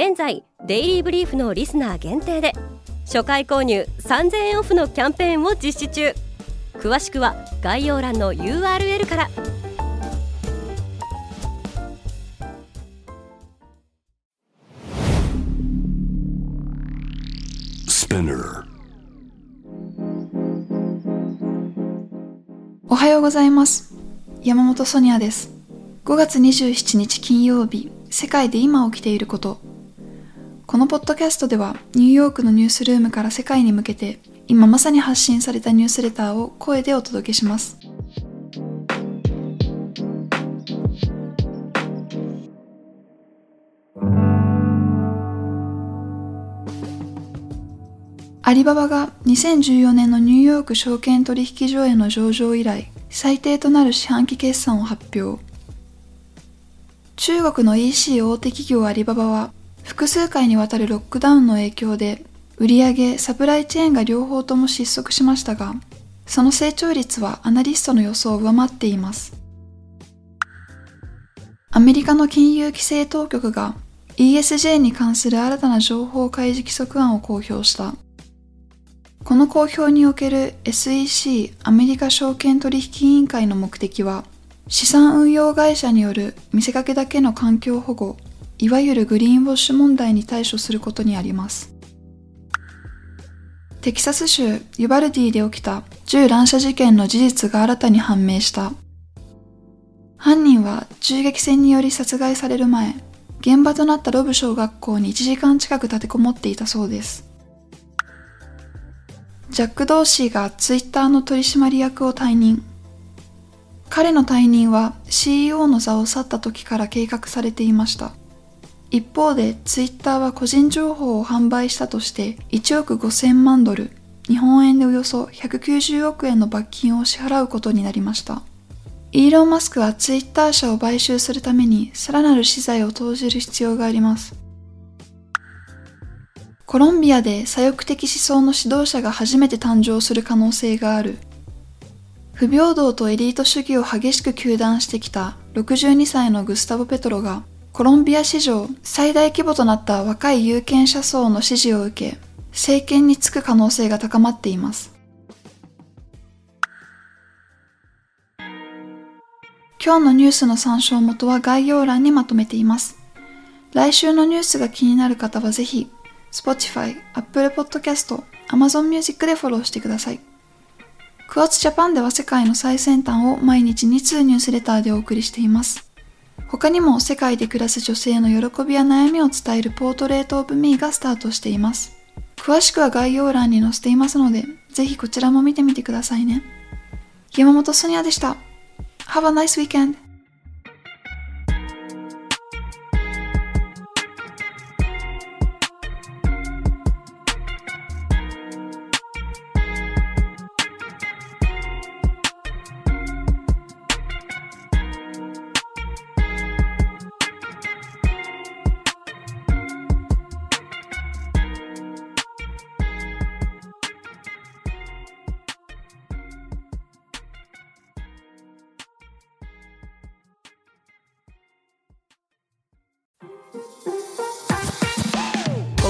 現在デイリーブリーフのリスナー限定で初回購入3000円オフのキャンペーンを実施中。詳しくは概要欄の URL から。おはようございます。山本ソニアです。5月27日金曜日世界で今起きていることこのポッドキャストではニューヨークのニュースルームから世界に向けて今まさに発信されたニュースレターを声でお届けします。アリババが2014年のニューヨーク証券取引所への上場以来最低となる四半期決算を発表。中国の EC 大手企業アリババは複数回にわたるロックダウンの影響で売上サプライチェーンが両方とも失速しましたがその成長率はアナリストの予想を上回っています。アメリカの金融規制当局が ESG に関する新たな情報開示規則案を公表した。この公表における SEC アメリカ証券取引委員会の目的は資産運用会社による見せかけだけの環境保護いわゆるグリーンウォッシュ問題に対処することにありますテキサス州ユバルディで起きた銃乱射事件の事実が新たに判明した犯人は銃撃戦により殺害される前現場となったロブ小学校に1時間近く立てこもっていたそうですジャック・ドーシーがツイッターの取締役を退任。彼の退任は CEO の座を去った時から計画されていました。一方でツイッターは個人情報を販売したとして1億5000万ドル、日本円でおよそ190億円の罰金を支払うことになりました。イーロン・マスクはツイッター社を買収するためにさらなる資材を投じる必要があります。コロンビアで左翼的思想の指導者が初めて誕生する可能性がある。不平等とエリート主義を激しく糾弾してきた62歳のグスタボ・ペトロがコロンビア史上最大規模となった若い有権者層の支持を受け、政権に就く可能性が高まっています。今日のニュースの参照元は概要欄にまとめています。来週のニュースが気になる方はぜひ Spotify、Apple Podcast、Amazon Music でフォローしてください。クワッツジャパンでは世界の最先端を毎日2通ニュースレターでお送りしています。他にも世界で暮らす女性の喜びや悩みを伝えるポートレートオブミーがスタートしています。詳しくは概要欄に載せていますので、ぜひこちらも見てみてくださいね。山本ソニアでした。Have a nice weekend!